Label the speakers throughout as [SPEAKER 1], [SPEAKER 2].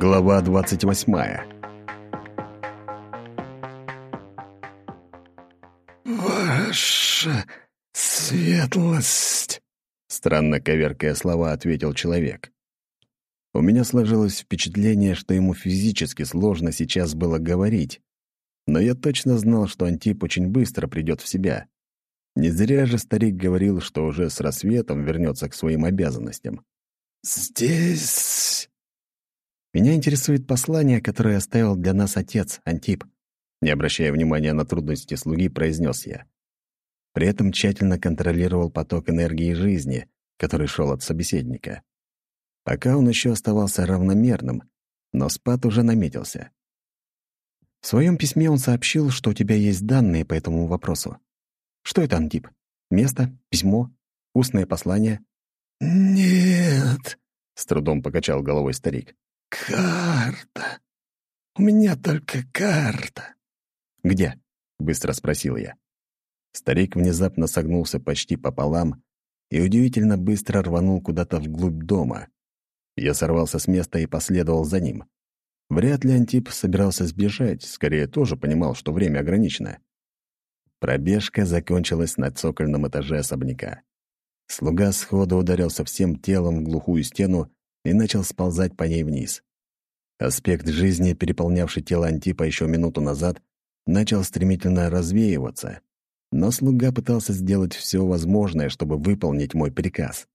[SPEAKER 1] Глава двадцать восьмая.
[SPEAKER 2] «Ваша светлость!»
[SPEAKER 1] Странно коверкая слова, ответил человек. У меня сложилось впечатление, что ему физически сложно сейчас было говорить, но я точно знал, что Антип очень быстро придет в себя. Не зря же старик говорил, что уже с рассветом вернется к своим обязанностям.
[SPEAKER 2] «Здесь...»
[SPEAKER 1] Меня интересует послание, которое оставил для нас отец, Антип. Не обращая внимания на трудности слуги, произнес я. При этом тщательно контролировал поток энергии жизни, который шел от собеседника. Пока он еще оставался равномерным, но спад уже наметился. В своем письме он сообщил, что у тебя есть данные по этому вопросу. Что это, Антип? Место? Письмо? Устное послание?
[SPEAKER 2] «Нет», —
[SPEAKER 1] с трудом покачал головой старик.
[SPEAKER 2] «Карта. У меня только карта».
[SPEAKER 1] «Где?» — быстро спросил я. Старик внезапно согнулся почти пополам и удивительно быстро рванул куда-то вглубь дома. Я сорвался с места и последовал за ним. Вряд ли Антип собирался сбежать, скорее тоже понимал, что время ограничено. Пробежка закончилась на цокольном этаже особняка. Слуга сходу ударился всем телом в глухую стену и начал сползать по ней вниз. Аспект жизни, переполнявший тело Антипа еще минуту назад, начал стремительно развеиваться, но слуга пытался сделать все возможное, чтобы выполнить мой приказ.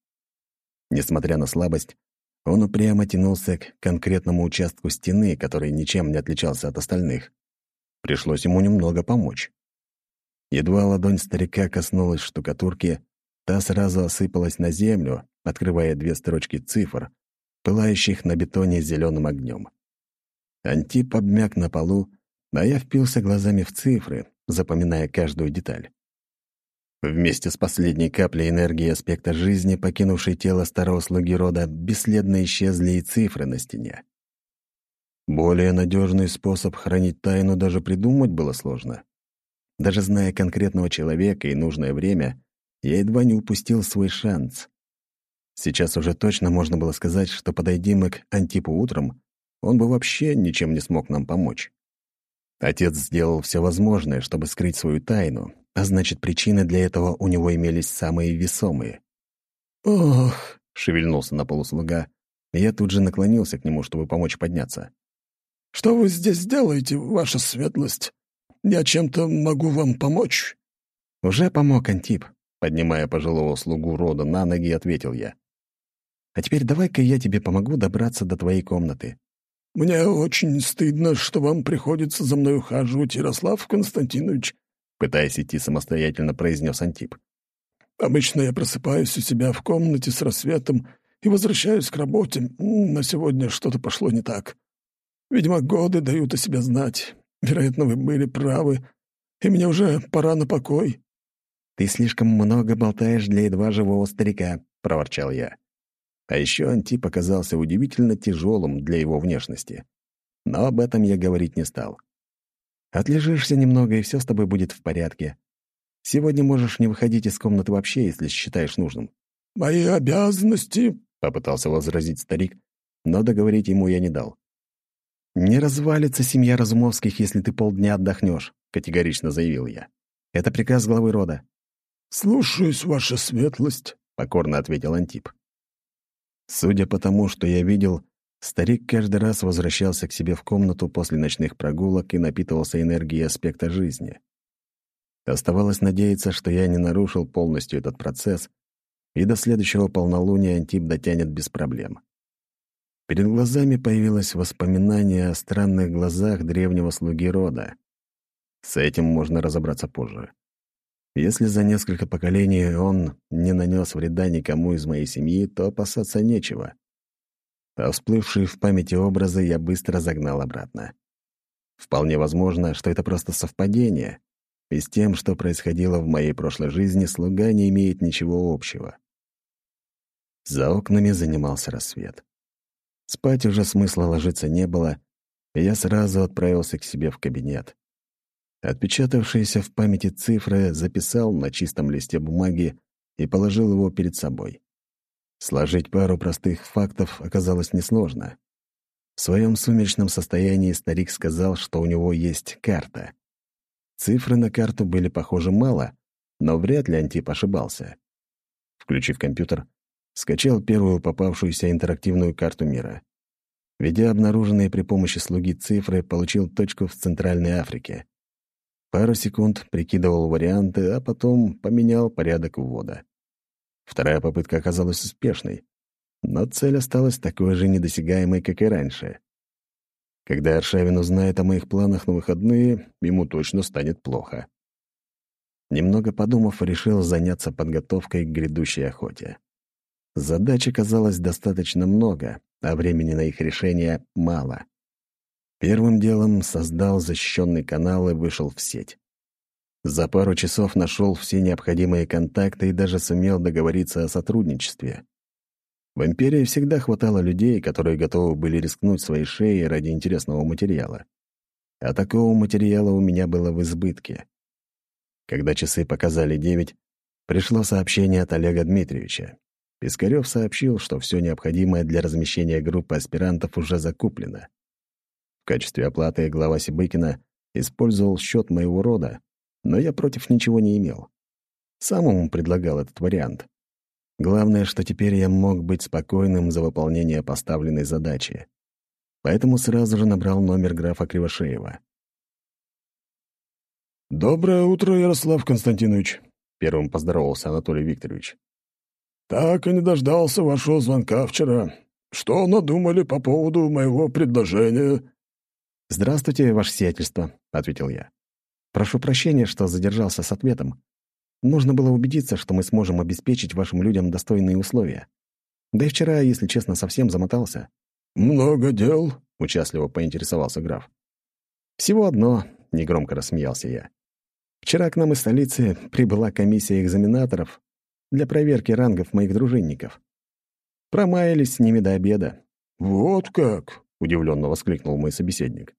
[SPEAKER 1] Несмотря на слабость, он упрямо тянулся к конкретному участку стены, который ничем не отличался от остальных. Пришлось ему немного помочь. Едва ладонь старика коснулась штукатурки, та сразу осыпалась на землю, открывая две строчки цифр, пылающих на бетоне зеленым огнем. Антип обмяк на полу, а я впился глазами в цифры, запоминая каждую деталь. Вместе с последней каплей энергии аспекта жизни, покинувшей тело старого слуги рода, бесследно исчезли и цифры на стене. Более надежный способ хранить тайну даже придумать было сложно. Даже зная конкретного человека и нужное время, я едва не упустил свой шанс. Сейчас уже точно можно было сказать, что подойди мы к Антипу утром, он бы вообще ничем не смог нам помочь. Отец сделал все возможное, чтобы скрыть свою тайну, а значит, причины для этого у него имелись самые весомые.
[SPEAKER 2] «Ох!»
[SPEAKER 1] — шевельнулся на полуслуга, и я тут же наклонился к нему, чтобы помочь подняться.
[SPEAKER 2] «Что вы здесь делаете, ваша светлость? Я чем-то могу вам помочь?»
[SPEAKER 1] «Уже помог, Антип», — поднимая пожилого слугу рода на ноги, ответил я. «А теперь давай-ка я тебе помогу добраться до твоей комнаты.
[SPEAKER 2] «Мне очень стыдно, что вам приходится за мной ухаживать, Ярослав Константинович»,
[SPEAKER 1] пытаясь идти самостоятельно, произнес Антип.
[SPEAKER 2] «Обычно я просыпаюсь у себя в комнате с рассветом и возвращаюсь к работе. На сегодня что-то пошло не так. Видимо, годы дают о себе знать. Вероятно, вы были правы, и мне уже пора на покой».
[SPEAKER 1] «Ты слишком много болтаешь для едва живого старика», — проворчал я. А еще Антип оказался удивительно тяжелым для его внешности. Но об этом я говорить не стал. Отлежишься немного, и все с тобой будет в порядке. Сегодня можешь не выходить из комнаты вообще, если считаешь нужным.
[SPEAKER 2] «Мои обязанности», —
[SPEAKER 1] попытался возразить старик, но договорить ему я не дал. «Не развалится семья Разумовских, если ты полдня отдохнешь», — категорично заявил я. «Это приказ главы рода».
[SPEAKER 2] «Слушаюсь, ваша светлость», —
[SPEAKER 1] покорно ответил Антип. Судя по тому, что я видел, старик каждый раз возвращался к себе в комнату после ночных прогулок и напитывался энергией аспекта жизни. Оставалось надеяться, что я не нарушил полностью этот процесс, и до следующего полнолуния Антип дотянет без проблем. Перед глазами появилось воспоминание о странных глазах древнего слуги рода. С этим можно разобраться позже. Если за несколько поколений он не нанес вреда никому из моей семьи, то опасаться нечего. А всплывшие в памяти образы я быстро загнал обратно. Вполне возможно, что это просто совпадение, и с тем, что происходило в моей прошлой жизни, слуга не имеет ничего общего. За окнами занимался рассвет. Спать уже смысла ложиться не было, и я сразу отправился к себе в кабинет. Отпечатавшиеся в памяти цифры записал на чистом листе бумаги и положил его перед собой. Сложить пару простых фактов оказалось несложно. В своем сумеречном состоянии старик сказал, что у него есть карта. Цифры на карту были похожи мало, но вряд ли Антип ошибался. Включив компьютер, скачал первую попавшуюся интерактивную карту мира. Ведя обнаруженные при помощи слуги цифры, получил точку в Центральной Африке. Пару секунд прикидывал варианты, а потом поменял порядок ввода. Вторая попытка оказалась успешной, но цель осталась такой же недосягаемой, как и раньше. Когда Аршавин узнает о моих планах на выходные, ему точно станет плохо. Немного подумав, решил заняться подготовкой к грядущей охоте. Задач оказалось достаточно много, а времени на их решение мало. Первым делом создал защищенный канал и вышел в сеть. За пару часов нашел все необходимые контакты и даже сумел договориться о сотрудничестве. В империи всегда хватало людей, которые готовы были рискнуть своей шеей ради интересного материала. А такого материала у меня было в избытке. Когда часы показали девять, пришло сообщение от Олега Дмитриевича. Пискарев сообщил, что все необходимое для размещения группы аспирантов уже закуплено. В качестве оплаты глава Сибыкина использовал счет моего рода, но я против ничего не имел. Сам ему предлагал этот вариант. Главное, что теперь я мог быть спокойным за выполнение поставленной задачи. Поэтому сразу же набрал номер графа Кривошеева.
[SPEAKER 2] «Доброе утро, Ярослав Константинович», —
[SPEAKER 1] первым поздоровался Анатолий Викторович.
[SPEAKER 2] «Так и не дождался вашего звонка вчера. Что надумали по поводу моего предложения?»
[SPEAKER 1] «Здравствуйте, ваше сиятельство», — ответил я. «Прошу прощения, что задержался с ответом. Нужно было убедиться, что мы сможем обеспечить вашим людям достойные условия. Да и вчера, если честно, совсем замотался».
[SPEAKER 2] «Много дел?»
[SPEAKER 1] — участливо поинтересовался граф. «Всего одно», — негромко рассмеялся я. «Вчера к нам из столицы прибыла комиссия экзаменаторов для проверки рангов моих дружинников. Промаялись с ними до обеда».
[SPEAKER 2] «Вот как!»
[SPEAKER 1] — удивленно воскликнул мой собеседник.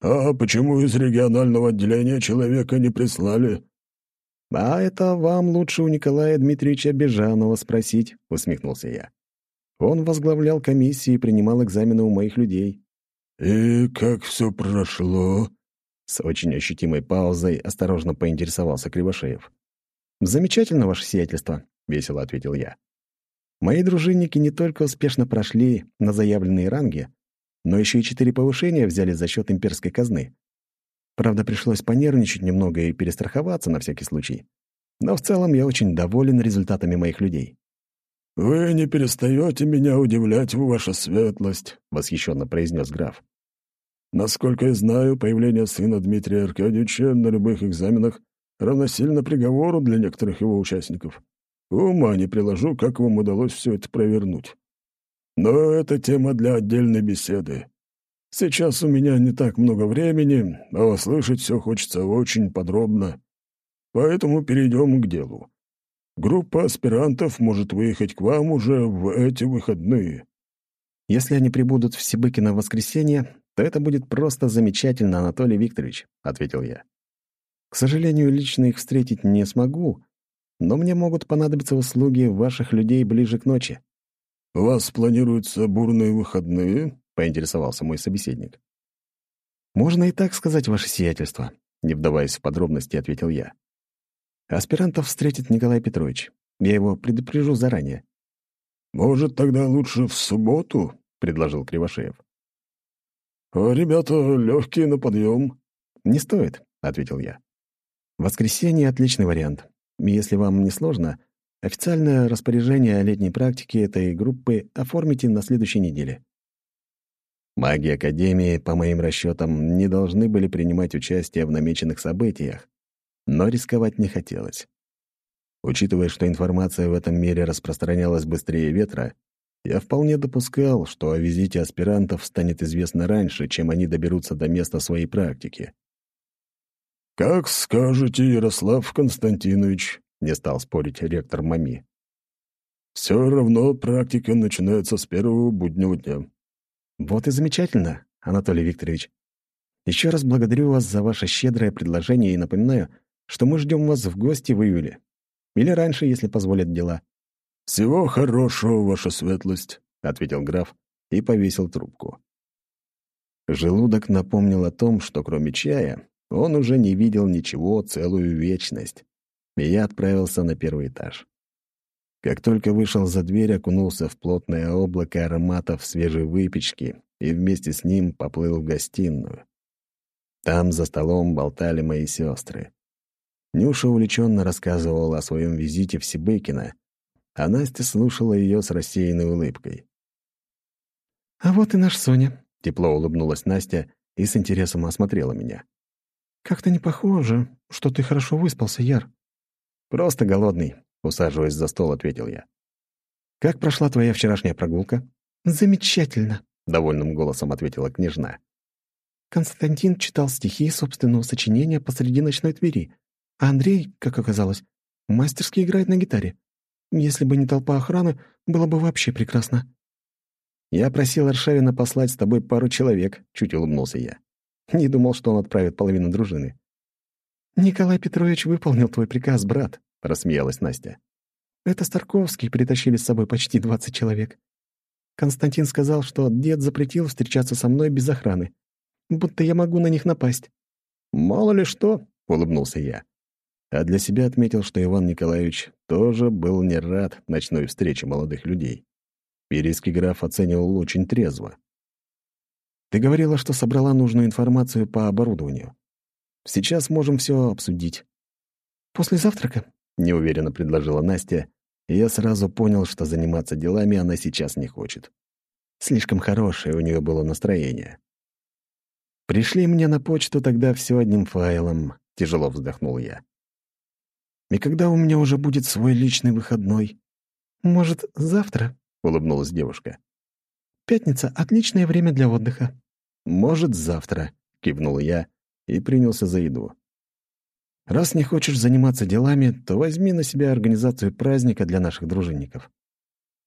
[SPEAKER 2] «А почему из регионального отделения человека не прислали?»
[SPEAKER 1] «А это вам лучше у Николая Дмитриевича Бежанова спросить», — усмехнулся я. «Он возглавлял комиссии и принимал экзамены у моих людей».
[SPEAKER 2] «И как все прошло?»
[SPEAKER 1] С очень ощутимой паузой осторожно поинтересовался Кривошеев. «Замечательно, ваше сиятельство», — весело ответил я. «Мои дружинники не только успешно прошли на заявленные ранги, но еще и четыре повышения взяли за счет имперской казны. Правда, пришлось понервничать немного и перестраховаться на всякий случай. Но в целом я очень доволен результатами моих людей.
[SPEAKER 2] «Вы не перестаете меня удивлять, ваша светлость», — восхищенно произнес граф. «Насколько я знаю, появление сына Дмитрия Аркадьевича на любых экзаменах равносильно приговору для некоторых его участников. Ума не приложу, как вам удалось все это провернуть. Но это тема для отдельной беседы. Сейчас у меня не так много времени, а услышать все хочется очень подробно. Поэтому перейдем к делу. Группа аспирантов может выехать к вам уже в эти выходные.
[SPEAKER 1] Если они прибудут в Сибыкино в воскресенье, то это будет просто замечательно, Анатолий Викторович», — ответил я. «К сожалению, лично их встретить не смогу, но мне могут понадобиться услуги ваших людей ближе к ночи».
[SPEAKER 2] «У вас планируются бурные выходные?»
[SPEAKER 1] — поинтересовался мой собеседник. «Можно и так сказать, ваше сиятельство», — не вдаваясь в подробности, ответил я. «Аспирантов встретит Николай Петрович. Я его предупрежу заранее».
[SPEAKER 2] «Может, тогда лучше в субботу?» — предложил Кривошеев. «А ребята легкие на подъем».
[SPEAKER 1] «Не стоит», — ответил я. «Воскресенье — отличный вариант. Если вам не сложно, Официальное распоряжение о летней практике этой группы оформите на следующей неделе. Маги Академии, по моим расчетам, не должны были принимать участие в намеченных событиях, но рисковать не хотелось. Учитывая, что информация в этом мире распространялась быстрее ветра, я вполне допускал, что о визите аспирантов станет известно раньше, чем они доберутся до места своей практики.
[SPEAKER 2] «Как скажете, Ярослав Константинович», — не стал спорить ректор МАМИ. «Все равно практика начинается с первого буднего дня».
[SPEAKER 1] «Вот и замечательно, Анатолий Викторович. Еще раз благодарю вас за ваше щедрое предложение и напоминаю, что мы ждем вас в гости в июле. Или раньше, если позволят дела».
[SPEAKER 2] «Всего хорошего, ваша светлость», —
[SPEAKER 1] ответил граф и повесил трубку. Желудок напомнил о том, что кроме чая он уже не видел ничего целую вечность, и я отправился на первый этаж. Как только вышел за дверь, окунулся в плотное облако ароматов свежей выпечки и вместе с ним поплыл в гостиную. Там за столом болтали мои сестры. Нюша увлеченно рассказывала о своем визите в Сибыкино, а Настя слушала ее с рассеянной улыбкой.
[SPEAKER 3] «А вот и наш Соня», —
[SPEAKER 1] тепло улыбнулась Настя и с интересом осмотрела меня.
[SPEAKER 3] «Как-то не похоже, что ты хорошо выспался, Яр».
[SPEAKER 1] «Просто голодный», — усаживаясь за стол, ответил я. «Как прошла твоя вчерашняя прогулка?»
[SPEAKER 3] «Замечательно», —
[SPEAKER 1] довольным голосом ответила княжна.
[SPEAKER 3] Константин читал стихи собственного сочинения посреди ночной Твери, а Андрей, как оказалось, мастерски играет на гитаре. Если бы не толпа охраны, было бы вообще прекрасно.
[SPEAKER 1] «Я просил Аршавина послать с тобой пару человек», — чуть улыбнулся я. Не думал, что он отправит половину дружины.
[SPEAKER 3] «Николай Петрович выполнил твой приказ, брат», — рассмеялась Настя. «Это Старковский притащили с собой почти двадцать человек. Константин сказал, что дед запретил встречаться со мной без охраны, будто я могу на них напасть».
[SPEAKER 1] «Мало ли что», — улыбнулся я. А для себя отметил, что Иван Николаевич тоже был не рад ночной встрече молодых людей. Перийский граф оценивал очень трезво. «Ты говорила, что собрала нужную информацию по оборудованию. Сейчас можем все обсудить».
[SPEAKER 3] «После завтрака?»
[SPEAKER 1] — неуверенно предложила Настя, и я сразу понял, что заниматься делами она сейчас не хочет. Слишком хорошее у нее было настроение. «Пришли мне на почту тогда все одним файлом», — тяжело вздохнул я. «И когда у меня уже будет свой личный выходной?»
[SPEAKER 3] «Может, завтра?»
[SPEAKER 1] улыбнулась девушка.
[SPEAKER 3] «Пятница — отличное время для отдыха».
[SPEAKER 1] «Может, завтра», — кивнул я и принялся за еду. «Раз не хочешь заниматься делами, то возьми на себя организацию праздника для наших дружинников.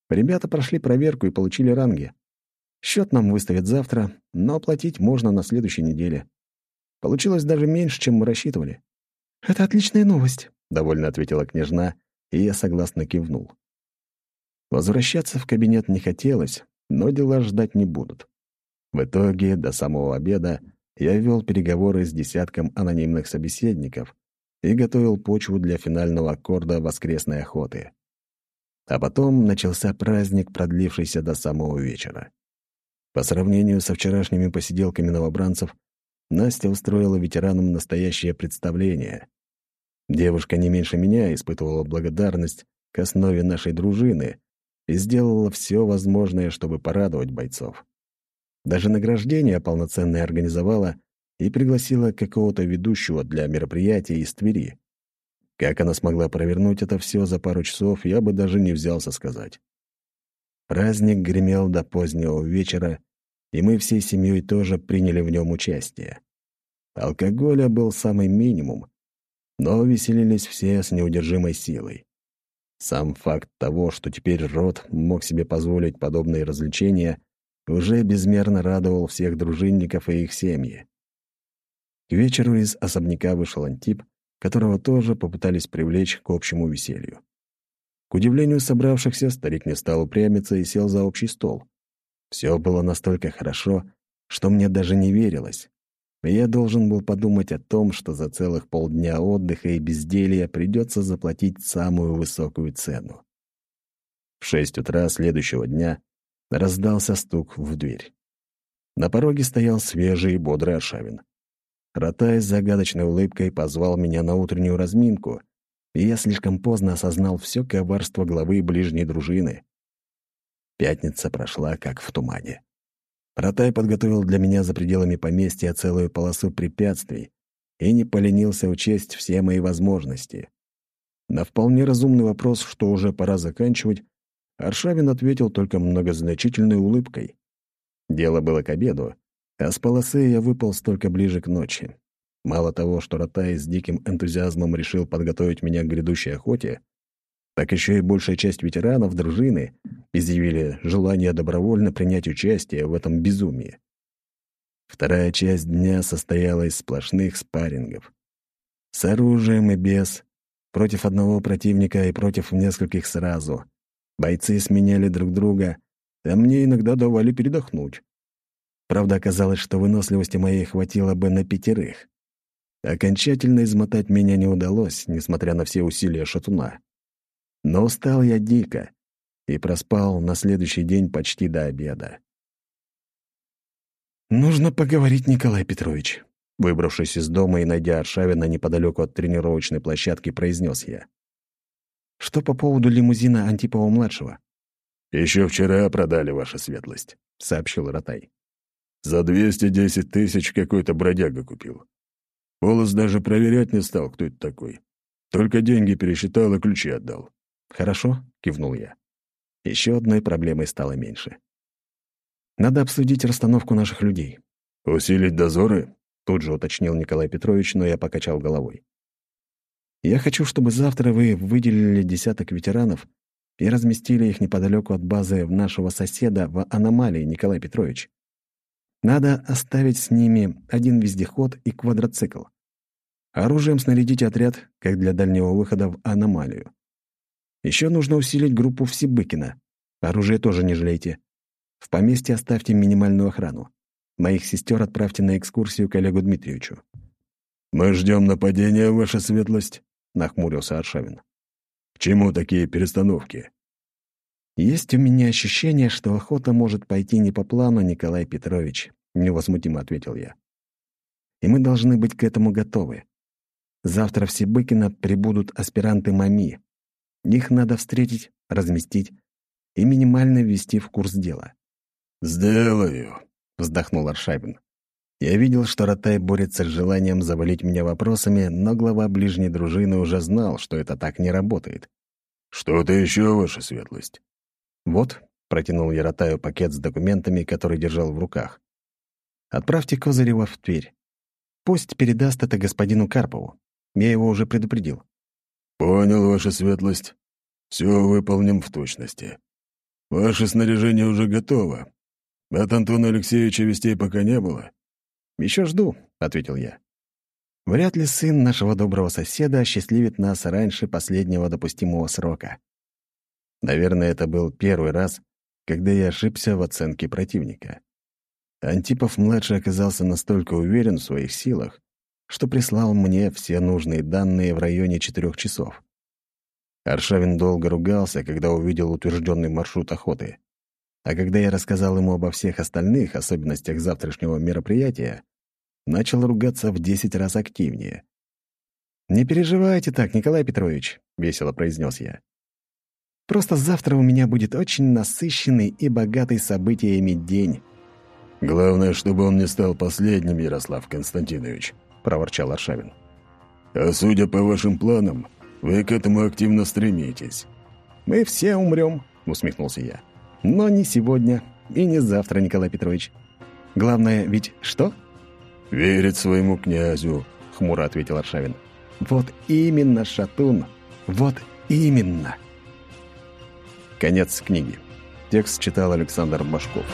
[SPEAKER 1] Ребята прошли проверку и получили ранги. Счет нам выставят завтра, но оплатить можно на следующей неделе. Получилось даже меньше, чем мы рассчитывали».
[SPEAKER 3] «Это отличная новость», —
[SPEAKER 1] довольно ответила княжна, и я согласно кивнул. Возвращаться в кабинет не хотелось, но дела ждать не будут. В итоге, до самого обеда, я вел переговоры с десятком анонимных собеседников и готовил почву для финального аккорда воскресной охоты. А потом начался праздник, продлившийся до самого вечера. По сравнению со вчерашними посиделками новобранцев, Настя устроила ветеранам настоящее представление. Девушка не меньше меня испытывала благодарность к основе нашей дружины, и сделала все возможное, чтобы порадовать бойцов. Даже награждение полноценное организовала и пригласила какого-то ведущего для мероприятия из Твери. Как она смогла провернуть это все за пару часов, я бы даже не взялся сказать. Праздник гремел до позднего вечера, и мы всей семьей тоже приняли в нем участие. Алкоголя был самый минимум, но веселились все с неудержимой силой. Сам факт того, что теперь род мог себе позволить подобные развлечения, уже безмерно радовал всех дружинников и их семьи. К вечеру из особняка вышел Антип, которого тоже попытались привлечь к общему веселью. К удивлению собравшихся, старик не стал упрямиться и сел за общий стол. Все было настолько хорошо, что мне даже не верилось я должен был подумать о том, что за целых полдня отдыха и безделья придется заплатить самую высокую цену. В шесть утра следующего дня раздался стук в дверь. На пороге стоял свежий и бодрый Аршавин. Ротай с загадочной улыбкой позвал меня на утреннюю разминку, и я слишком поздно осознал все коварство главы ближней дружины. Пятница прошла как в тумане. Ротай подготовил для меня за пределами поместья целую полосу препятствий и не поленился учесть все мои возможности. На вполне разумный вопрос, что уже пора заканчивать, Аршавин ответил только многозначительной улыбкой. Дело было к обеду, а с полосы я выпал столько ближе к ночи. Мало того, что Ротай с диким энтузиазмом решил подготовить меня к грядущей охоте, так еще и большая часть ветеранов дружины изъявили желание добровольно принять участие в этом безумии. Вторая часть дня состояла из сплошных спаррингов. С оружием и без, против одного противника и против нескольких сразу. Бойцы сменяли друг друга, а мне иногда давали передохнуть. Правда, оказалось, что выносливости моей хватило бы на пятерых. Окончательно измотать меня не удалось, несмотря на все усилия шатуна. Но устал я дико и проспал на следующий день почти до обеда.
[SPEAKER 3] «Нужно поговорить, Николай Петрович»,
[SPEAKER 1] выбравшись из дома и найдя Аршавина неподалеку от тренировочной площадки, произнес я.
[SPEAKER 3] «Что по поводу лимузина Антипова-младшего?»
[SPEAKER 2] «Еще вчера продали, ваша светлость», — сообщил Ротай. «За 210 тысяч какой-то бродяга купил. Волос даже проверять не стал, кто это такой. Только деньги пересчитал и ключи отдал».
[SPEAKER 1] «Хорошо», — кивнул я. Еще одной проблемой стало меньше. «Надо обсудить расстановку наших людей».
[SPEAKER 2] «Усилить дозоры?»
[SPEAKER 1] — тут же уточнил Николай Петрович, но я покачал головой. «Я хочу, чтобы завтра вы выделили десяток ветеранов и разместили их неподалеку от базы нашего соседа в аномалии, Николай Петрович. Надо оставить с ними один вездеход и квадроцикл. Оружием снарядите отряд, как для дальнего выхода в аномалию. Еще нужно усилить группу Всебыкина. Оружие тоже не жалейте. В поместье оставьте минимальную охрану. Моих сестер отправьте на экскурсию к Олегу Дмитриевичу.
[SPEAKER 2] «Мы ждем нападения, ваша светлость», — нахмурился Аршавин. «К чему такие перестановки?»
[SPEAKER 1] «Есть у меня ощущение, что охота может пойти не по плану, Николай Петрович», — невозмутимо ответил я. «И мы должны быть к этому готовы. Завтра в Сибыкино прибудут аспиранты МАМИ. Их надо встретить, разместить и минимально ввести в курс дела».
[SPEAKER 2] «Сделаю», — вздохнул Аршавин.
[SPEAKER 1] Я видел, что Ротай борется с желанием завалить меня вопросами, но глава ближней дружины уже знал, что это так не работает.
[SPEAKER 2] «Что-то еще, ваша светлость?»
[SPEAKER 1] «Вот», — протянул я Ротаю пакет с документами, который держал в руках. «Отправьте Козырева в Тверь. Пусть передаст это господину Карпову. Я его уже предупредил».
[SPEAKER 2] «Понял, ваша светлость. Все выполним в точности. Ваше снаряжение уже готово. От Антона Алексеевича вестей пока не было».
[SPEAKER 1] Еще жду», — ответил я. «Вряд ли сын нашего доброго соседа осчастливит нас раньше последнего допустимого срока». Наверное, это был первый раз, когда я ошибся в оценке противника. Антипов-младший оказался настолько уверен в своих силах, что прислал мне все нужные данные в районе четырех часов. Аршавин долго ругался, когда увидел утвержденный маршрут охоты. А когда я рассказал ему обо всех остальных особенностях завтрашнего мероприятия, начал ругаться в десять раз активнее. «Не переживайте так, Николай Петрович», — весело произнес я. «Просто завтра у меня будет очень насыщенный и богатый событиями день».
[SPEAKER 2] «Главное, чтобы он не стал последним, Ярослав Константинович», — проворчал Аршавин. «А судя по вашим планам, вы к этому активно стремитесь».
[SPEAKER 1] «Мы все умрем», — усмехнулся я. «Но не сегодня и не завтра, Николай Петрович. Главное ведь что?»
[SPEAKER 2] «Верить своему князю», — хмуро ответил Аршавин.
[SPEAKER 1] «Вот именно, Шатун, вот именно». Конец книги. Текст читал Александр Башков.